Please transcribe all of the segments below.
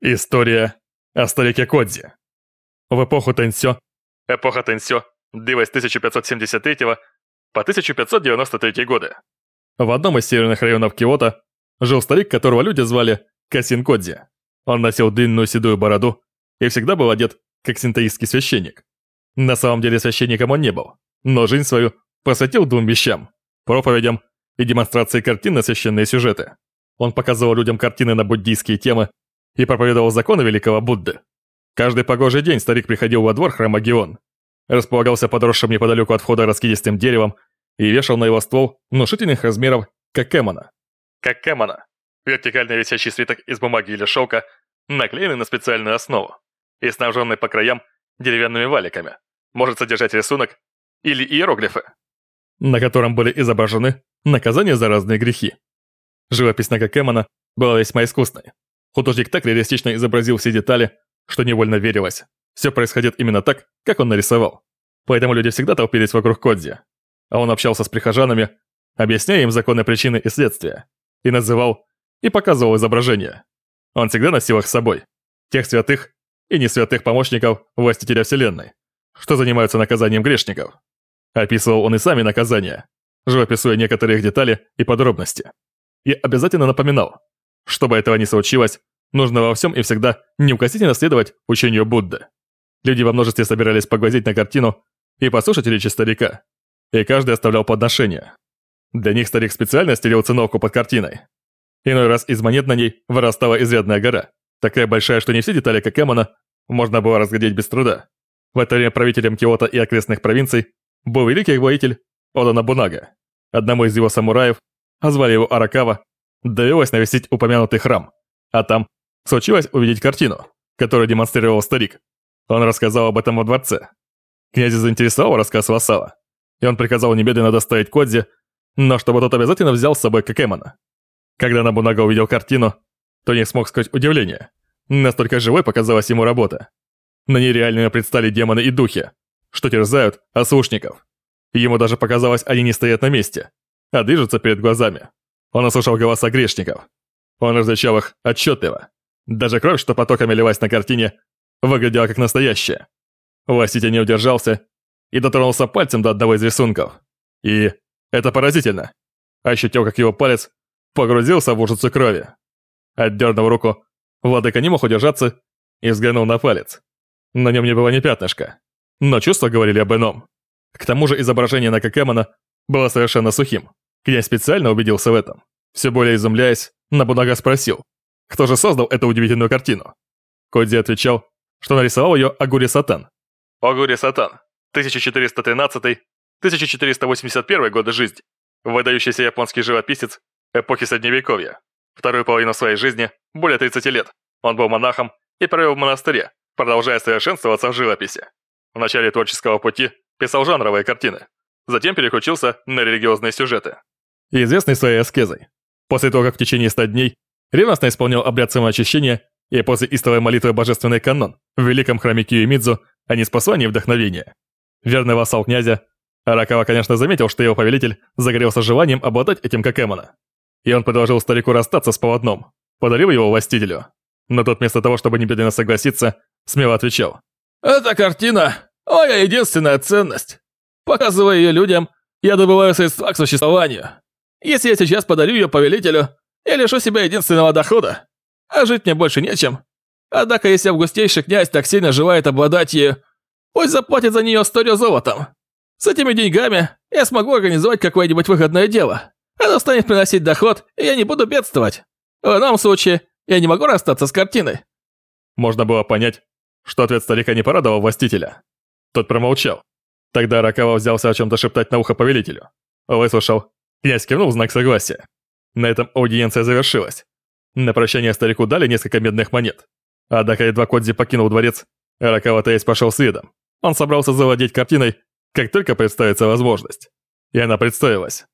История о старике Кодзи. В эпоху Тэнсё, эпоха Тэнсё, длилась с 1573 по 1593 годы. В одном из северных районов Киото жил старик, которого люди звали Касин Кодзи. Он носил длинную седую бороду и всегда был одет как синтоистский священник. На самом деле священником он не был, но жизнь свою посвятил двум вещам – проповедям и демонстрации картин на священные сюжеты. Он показывал людям картины на буддийские темы и проповедовал законы великого Будды. Каждый погожий день старик приходил во двор храма Геон, располагался подросшим неподалеку от входа раскидистым деревом и вешал на его ствол внушительных размеров какемона. Какемона – вертикально висящий свиток из бумаги или шелка, наклеенный на специальную основу и снабженный по краям деревянными валиками, может содержать рисунок или иероглифы, на котором были изображены наказания за разные грехи. Живопись Накакемона была весьма искусной. Художник так реалистично изобразил все детали, что невольно верилось. Все происходит именно так, как он нарисовал. Поэтому люди всегда толпились вокруг Кодзи. А он общался с прихожанами, объясняя им законы причины и следствия. И называл, и показывал изображения. Он всегда носил их с собой. Тех святых и не святых помощников властителя вселенной, что занимаются наказанием грешников. Описывал он и сами наказания, живописуя некоторые их детали и подробности. И обязательно напоминал, чтобы этого не случилось, нужно во всем и всегда неукоснительно следовать учению Будды. Люди во множестве собирались поглазеть на картину и послушать речи старика, и каждый оставлял подношение. Для них старик специально стелил циновку под картиной. Иной раз из монет на ней вырастала изрядная гора, такая большая, что не все детали Какемона можно было разглядеть без труда. В это время правителем Киото и окрестных провинций был великий воитель Ода Набунага. Одному из его самураев, а звали его Аракава, довелось навестить упомянутый храм, а там случилось увидеть картину, которую демонстрировал старик. Он рассказал об этом во дворце. Князя заинтересовал рассказ Васала, и он приказал немедленно доставить Кодзи, но чтобы тот обязательно взял с собой Кокемона. Когда Набунага увидел картину, то не смог скрыть удивление. Настолько живой показалась ему работа. На ней реально предстали демоны и духи, что терзают ослушников. Ему даже показалось, они не стоят на месте, а движутся перед глазами. Он услышал голоса грешников. Он различал их отчетливо. Даже кровь, что потоками лилась на картине, выглядела как настоящая. Властитель не удержался и дотронулся пальцем до одного из рисунков. И это поразительно. Ощутил, как его палец погрузился в ужицу крови. Отдернув руку, владыка не мог удержаться и взглянул на палец. На нем не было ни пятнышка, но чувства говорили об ином. К тому же изображение на Какемона было совершенно сухим. Князь специально убедился в этом. Все более изумляясь, Набунага спросил, кто же создал эту удивительную картину. Кодзи отвечал, что нарисовал ее Агури Сатан. Агури Сатан, 1413-1481 годы жизни, выдающийся японский живописец эпохи Средневековья. Вторую половину своей жизни, более 30 лет, он был монахом и провел в монастыре, продолжая совершенствоваться в живописи. В начале творческого пути писал жанровые картины, затем переключился на религиозные сюжеты. Известный своей аскезой. После того, как в течение 100 дней ревностно исполнял обряд самоочищения и после истовой молитвы Божественный канон в великом храме Киюмидзу, а не с посланием вдохновения. Верный вассал князя, Аракава, конечно, заметил, что его повелитель загорелся желанием обладать этим Какемона. И он предложил старику расстаться с поводном, подарив его властителю. Но тот вместо того, чтобы немедленно согласиться, смело отвечал. «Эта картина – моя единственная ценность. Показывая ее людям, я добываю средства к существованию. Если я сейчас подарю ее повелителю, я лишу себя единственного дохода. А жить мне больше нечем. Однако, если августейший князь так сильно желает обладать ею, пусть заплатит за нее сторю золотом. С этими деньгами я смогу организовать какое-нибудь выгодное дело. Оно станет приносить доход, и я не буду бедствовать. В ином случае я не могу расстаться с картиной». Можно было понять, что ответ старика не порадовал властителя. Тот промолчал. Тогда Ракава взялся о чем-то шептать на ухо повелителю. Выслушал. Князь кивнул в знак согласия. На этом аудиенция завершилась. На прощание старику дали несколько медных монет. Однако едва Кодзи покинул дворец, Ракава Таис пошел следом. Он собрался завладеть картиной, как только представится возможность. И она представилась.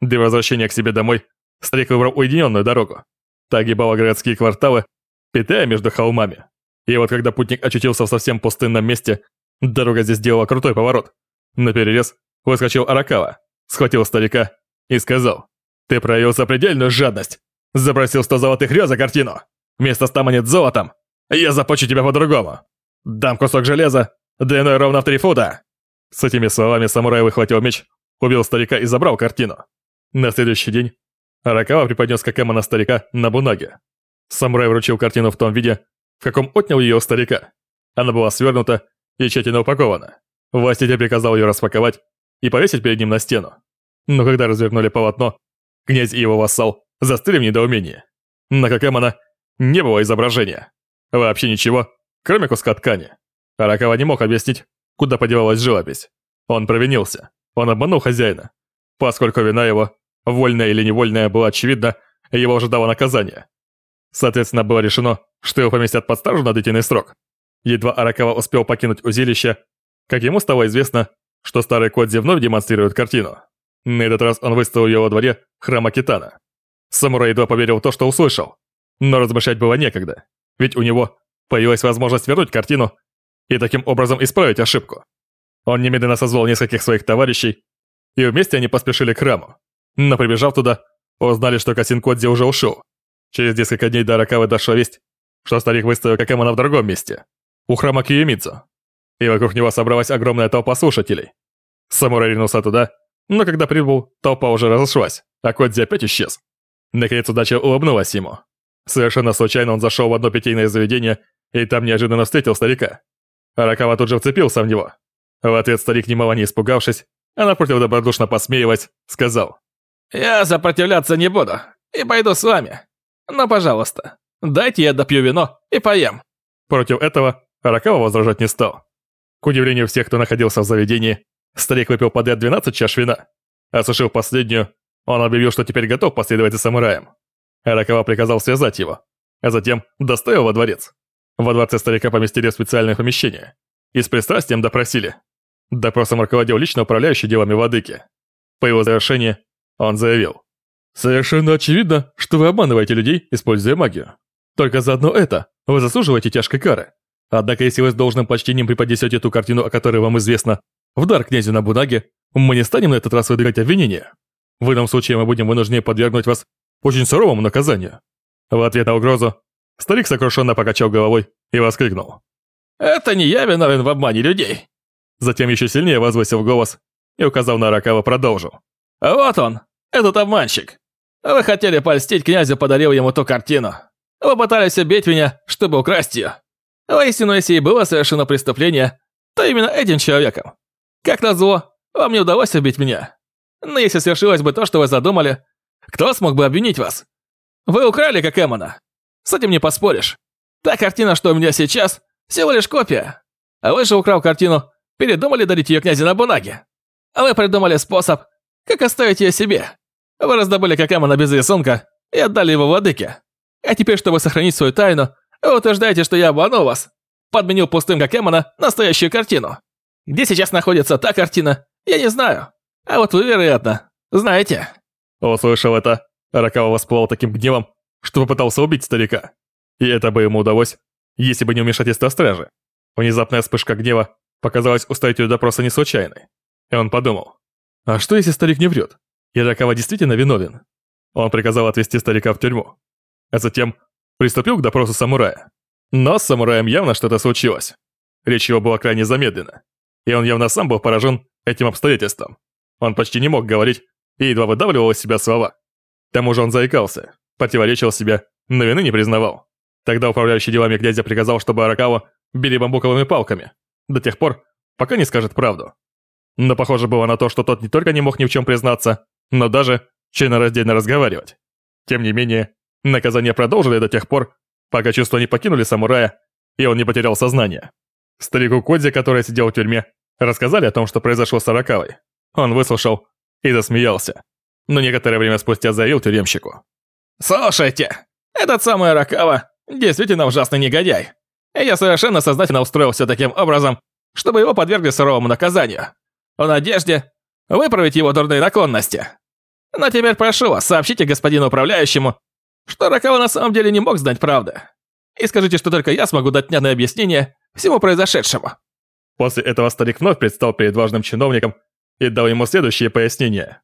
Для возвращения к себе домой старик выбрал уединенную дорогу. Та огибала городские кварталы, питая между холмами. И вот когда путник очутился в совсем пустынном месте, дорога здесь сделала крутой поворот. На перерез выскочил Аракава, схватил старика и сказал, «Ты проявил запредельную жадность, запросил сто золотых рё за картину. Вместо ста монет золотом Я започу тебя по-другому. Дам кусок железа, длиной ровно в три фута!» С этими словами самурай выхватил меч, убил старика и забрал картину. На следующий день Аракава преподнес Какема старика на бунаге. Самурай вручил картину в том виде, в каком отнял у старика. Она была свернута и тщательно упакована. Властитель приказал ее распаковать и повесить перед ним на стену. Но когда развернули полотно, князь и его вассал застыли в недоумении. На Какемана не было изображения. Вообще ничего, кроме куска ткани. Аракава не мог объяснить, куда подевалась живопись. Он провинился. Он обманул хозяина. Поскольку вина его, вольная или невольная, была очевидна, его ожидало наказание. Соответственно, было решено, что его поместят под стражу на длительный срок. Едва Аракава успел покинуть узилище, как ему стало известно, что старый Кодзи вновь демонстрирует картину. На этот раз он выставил ее во дворе храма Китана. Самурай едва поверил в то, что услышал. Но размышлять было некогда, ведь у него появилась возможность вернуть картину и таким образом исправить ошибку. Он немедленно созвал нескольких своих товарищей, и вместе они поспешили к храму. Но прибежав туда, узнали, что Касин Кодзи уже ушел. Через несколько дней до Аракавы дошла весть, что старик выставил Какэмона в другом месте, у храма Киемидзу. И вокруг него собралась огромная толпа слушателей. Самурай ринулся туда, но когда прибыл, толпа уже разошлась, а Кодзи опять исчез. Наконец удача улыбнулась ему. Совершенно случайно он зашел в одно питейное заведение и там неожиданно встретил старика. Аракава тут же вцепился в него. В ответ старик, немало не испугавшись, а напротив добродушно посмеиваясь, сказал. «Я сопротивляться не буду и пойду с вами. Но, пожалуйста, дайте я допью вино и поем». Против этого Аракава возражать не стал. К удивлению всех, кто находился в заведении, старик выпил подряд 12 чаш вина. Осушив последнюю, он объявил, что теперь готов последовать за самураем. Аракава приказал связать его, а затем доставил во дворец. Во дворце старика поместили в специальное помещение и с пристрастием допросили. Допросом руководил лично управляющий делами владыки. По его завершении он заявил. «Совершенно очевидно, что вы обманываете людей, используя магию. Только за одно это вы заслуживаете тяжкой кары. Однако если вы с должным почтением преподнесете ту картину, о которой вам известно, в дар князю Набунаге, мы не станем на этот раз выдвигать обвинения. В этом случае мы будем вынуждены подвергнуть вас очень суровому наказанию». В ответ на угрозу старик сокрушенно покачал головой и воскликнул. «Это не я виновен в обмане людей!» Затем еще сильнее возвысил голос и, указав на Ракава, продолжил. «Вот он, этот обманщик. Вы хотели польстить князю, подарил ему ту картину. Вы пытались убить меня, чтобы украсть ее. Воистину, если и было совершено преступление, то именно этим человеком. Как назло, вам не удалось убить меня. Но если свершилось бы то, что вы задумали, кто смог бы обвинить вас? Вы украли как Эмона. С этим не поспоришь. Та картина, что у меня сейчас, всего лишь копия. А вы же украл картину, передумали дарить ее князю Набунаге. А вы придумали способ, как оставить ее себе. Вы раздобыли как Эмона без рисунка и отдали его владыке. А теперь, чтобы сохранить свою тайну, вы утверждаете, что я обманул вас. Подменил пустым как Эмона настоящую картину. Где сейчас находится та картина, я не знаю. А вот вы, вероятно, знаете. Услышал это, Ракава воспылал таким гневом, что попытался убить старика. И это бы ему удалось, если бы не вмешательство стражи. Внезапная вспышка гнева показалась устроителю допроса не случайной. И он подумал, а что если старик не врет? И Ракава действительно виновен? Он приказал отвезти старика в тюрьму. А затем приступил к допросу самурая. Но с самураем явно что-то случилось. Речь его была крайне замедлена. И он явно сам был поражен этим обстоятельством. Он почти не мог говорить и едва выдавливал из себя слова. К тому же он заикался, противоречил себе, но вины не признавал. Тогда управляющий делами князя приказал, чтобы Аракава били бамбуковыми палками, до тех пор, пока не скажет правду. Но похоже было на то, что тот не только не мог ни в чем признаться, но даже членораздельно разговаривать. Тем не менее, наказание продолжили до тех пор, пока чувства не покинули самурая, и он не потерял сознание. Старику Кодзи, который сидел в тюрьме, рассказали о том, что произошло с Аракавой. Он выслушал и засмеялся. Но некоторое время спустя заявил тюремщику. «Слушайте, этот самый Аракава действительно ужасный негодяй. И я совершенно сознательно устроил все таким образом, чтобы его подвергли суровому наказанию. В надежде выправить его дурные наклонности. Но теперь прошу вас, сообщите господину управляющему, что Ракава на самом деле не мог знать правды. И скажите, что только я смогу дать внятное объяснение всему произошедшему». После этого старик вновь предстал перед важным чиновником и дал ему следующее пояснение.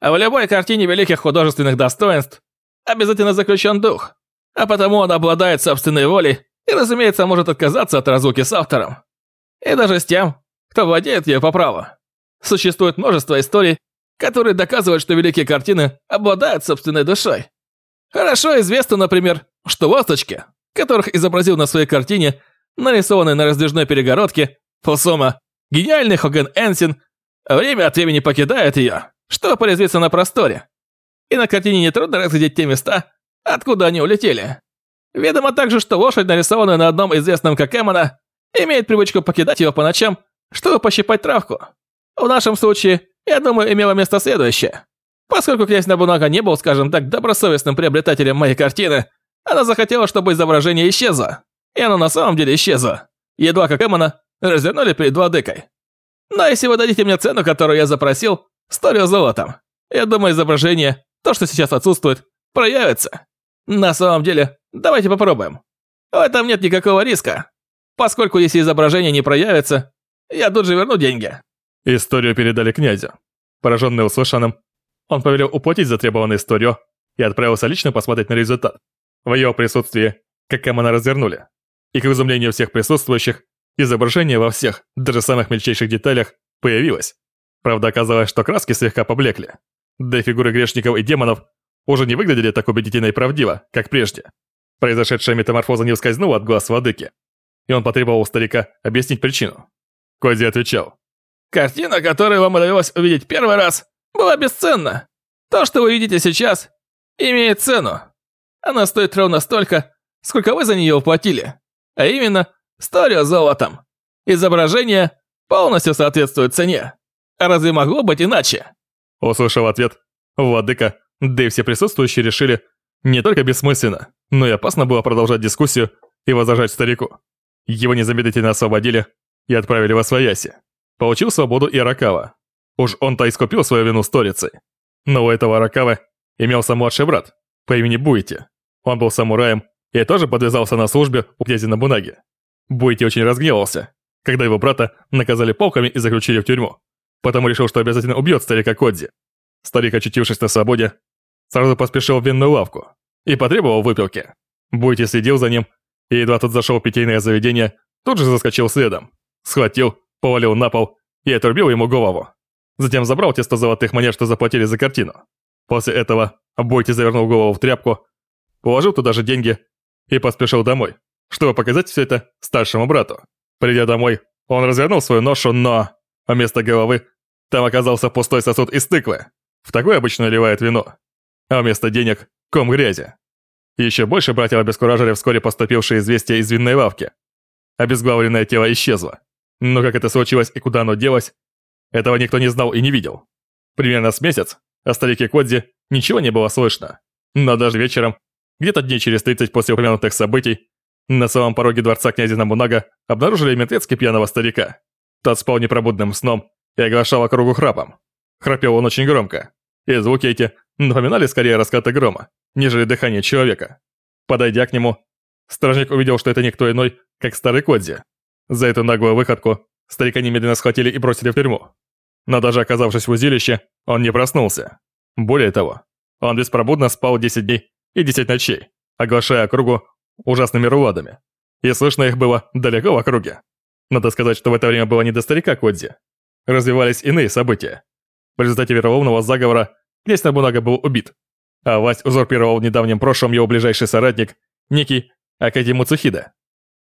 В любой картине великих художественных достоинств обязательно заключен дух, а потому он обладает собственной волей И, разумеется, может отказаться от разлуки с автором. И даже с тем, кто владеет ее по праву. Существует множество историй, которые доказывают, что великие картины обладают собственной душой. Хорошо известно, например, что ласточки, которых изобразил на своей картине, нарисованной на раздвижной перегородке, Фусома, гениальный Хоген Энсин, время от времени покидает ее, чтобы порезвиться на просторе. И на картине нетрудно разглядеть те места, откуда они улетели. Ведомо также, что лошадь, нарисованная на одном известном как Эмона, имеет привычку покидать его по ночам, чтобы пощипать травку. В нашем случае, я думаю, имело место следующее. Поскольку князь Набунага не был, скажем так, добросовестным приобретателем моей картины, она захотела, чтобы изображение исчезло. И оно на самом деле исчезло. Едва как Эмона развернули перед владыкой. Но если вы дадите мне цену, которую я запросил, сторю золотом. Я думаю, изображение, то, что сейчас отсутствует, проявится. На самом деле, давайте попробуем. В этом нет никакого риска. Поскольку если изображение не проявится, я тут же верну деньги. Историю передали князю. Пораженный услышанным, он повелел уплатить затребованную историю и отправился лично посмотреть на результат. В его присутствии, как Камана развернули. И к изумлению всех присутствующих, изображение во всех, даже самых мельчайших деталях, появилось. Правда, оказалось, что краски слегка поблекли. Да и фигуры грешников и демонов уже не выглядели так убедительно и правдиво, как прежде. Произошедшая метаморфоза не ускользнула от глаз владыки, и он потребовал у старика объяснить причину. Коди отвечал. «Картина, которую вам удалось увидеть первый раз, была бесценна. То, что вы видите сейчас, имеет цену. Она стоит ровно столько, сколько вы за нее уплатили. А именно, сторию золотом. Изображение полностью соответствует цене. А разве могло быть иначе?» Услышав ответ, владыка, да и все присутствующие решили, не только бессмысленно, но и опасно было продолжать дискуссию и возражать старику. Его незамедлительно освободили и отправили во свояси. Получил свободу и Аракава. Уж он-то искупил свою вину сторицей. Но у этого Аракавы имелся младший брат по имени Буити. Он был самураем и тоже подвязался на службе у князя Набунаги. Буити очень разгневался, когда его брата наказали палками и заключили в тюрьму. Потому решил, что обязательно убьет старика Кодзи. Старик, очутившись на свободе, сразу поспешил в винную лавку и потребовал выпивки. Буйти следил за ним, и едва тот зашел в питейное заведение, тут же заскочил следом. Схватил, повалил на пол и отрубил ему голову. Затем забрал те сто золотых монет, что заплатили за картину. После этого Бойти завернул голову в тряпку, положил туда же деньги и поспешил домой, чтобы показать все это старшему брату. Придя домой, он развернул свою ношу, но вместо головы там оказался пустой сосуд из тыквы. В такой обычно наливают вино. А вместо денег – ком грязи. Еще больше братья обескуражили вскоре поступившие известия из винной лавки. Обезглавленное тело исчезло. Но как это случилось и куда оно делось, этого никто не знал и не видел. Примерно с месяц о старике Кодзи ничего не было слышно. Но даже вечером, где-то дней через 30 после упомянутых событий, на самом пороге дворца князя Намунага обнаружили мертвецки пьяного старика. Тот спал непробудным сном и оглашал округу храпом. Храпел он очень громко, и звуки эти напоминали скорее раскаты грома, нежели дыхание человека. Подойдя к нему, стражник увидел, что это никто иной, как старый Кодзи. За эту наглую выходку старика немедленно схватили и бросили в тюрьму. Но даже оказавшись в узилище, он не проснулся. Более того, он беспробудно спал 10 дней и 10 ночей, оглашая округу ужасными руладами. И слышно их было далеко в округе. Надо сказать, что в это время было не до старика Кодзи. Развивались иные события. В результате вероломного заговора князь Набунага был убит, а власть узурпировал в недавнем прошлом его ближайший соратник, некий Акади Муцухида.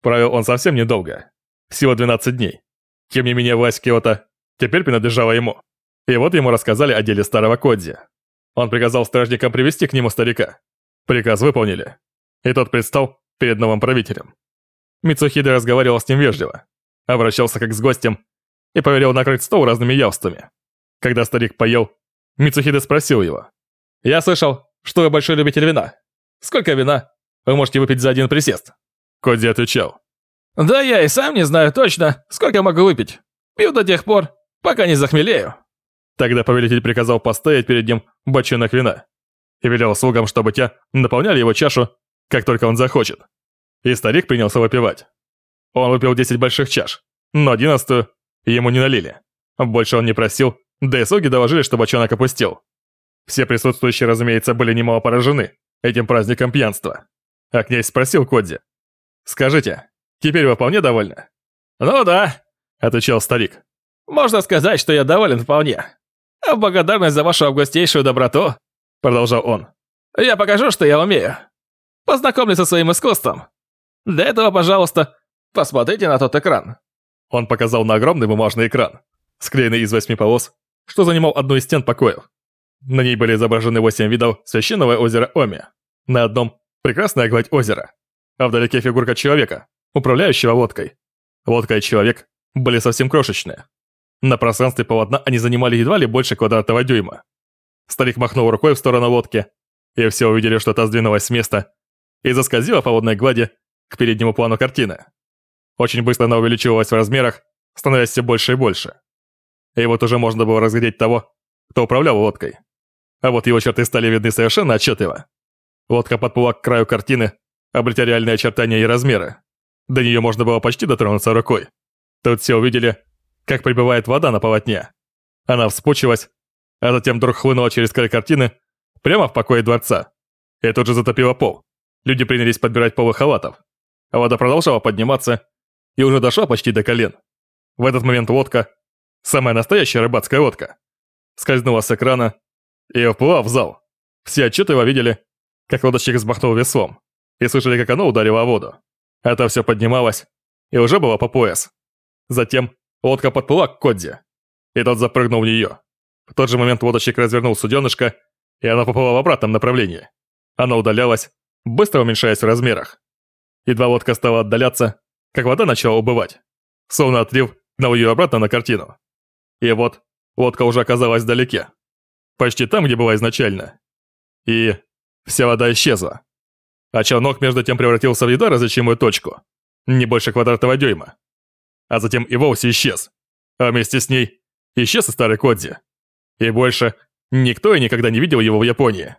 Правил он совсем недолго, всего 12 дней. Тем не менее, власть Киота теперь принадлежала ему. И вот ему рассказали о деле старого Кодзи. Он приказал стражникам привести к нему старика. Приказ выполнили. И тот предстал перед новым правителем. Мицухида разговаривал с ним вежливо, обращался как с гостем и повелел накрыть стол разными явствами. Когда старик поел, Мицухида спросил его. «Я слышал, что вы большой любитель вина. Сколько вина вы можете выпить за один присест?» Коди отвечал. «Да я и сам не знаю точно, сколько могу выпить. Пью до тех пор, пока не захмелею». Тогда повелитель приказал поставить перед ним бочонок вина и велел слугам, чтобы те наполняли его чашу, как только он захочет. И старик принялся выпивать. Он выпил 10 больших чаш, но одиннадцатую ему не налили. Больше он не просил, да и слуги доложили, что бочонок опустил. Все присутствующие, разумеется, были немало поражены этим праздником пьянства. А князь спросил Кодзи, Скажите, теперь вы вполне довольны? Ну да, отвечал старик. Можно сказать, что я доволен вполне. А в благодарность за вашу августейшую доброту, продолжал он, я покажу, что я умею. Познакомлюсь со своим искусством. Для этого, пожалуйста, посмотрите на тот экран. Он показал на огромный бумажный экран, склеенный из восьми полос, что занимал одну из стен покоев. На ней были изображены восемь видов священного озера Оми. На одном – прекрасная гладь озера, а вдалеке фигурка человека, управляющего лодкой. Лодка и человек были совсем крошечные. На пространстве полотна они занимали едва ли больше квадратного дюйма. Старик махнул рукой в сторону лодки, и все увидели, что та сдвинулась с места и заскользила по водной глади к переднему плану картины. Очень быстро она увеличивалась в размерах, становясь все больше и больше. И вот уже можно было разглядеть того, кто управлял лодкой. А вот его черты стали видны совершенно отчетливо. Лодка подплыла к краю картины, обретя реальные очертания и размеры. До нее можно было почти дотронуться рукой. Тут все увидели, как прибывает вода на полотне. Она вспучилась, а затем вдруг хлынула через край картины прямо в покое дворца. И тут же затопила пол. Люди принялись подбирать полы халатов. А вода продолжала подниматься и уже дошла почти до колен. В этот момент лодка, самая настоящая рыбацкая лодка, скользнула с экрана и вплыла в зал. Все отчетливо видели, как лодочник взмахнул веслом, и слышали, как оно ударило о воду. Это все поднималось, и уже было по пояс. Затем лодка подплыла к Кодзе, и тот запрыгнул в нее. В тот же момент лодочник развернул суденышко, и она поплыла в обратном направлении. Она удалялась, быстро уменьшаясь в размерах. Едва лодка стала отдаляться, как вода начала убывать. Словно отлив гнал ее обратно на картину. И вот лодка уже оказалась вдалеке. Почти там, где была изначально. И вся вода исчезла. А челнок между тем превратился в едва различимую точку. Не больше квадратного дюйма. А затем и вовсе исчез. А вместе с ней исчез и старый Кодзи. И больше никто и никогда не видел его в Японии.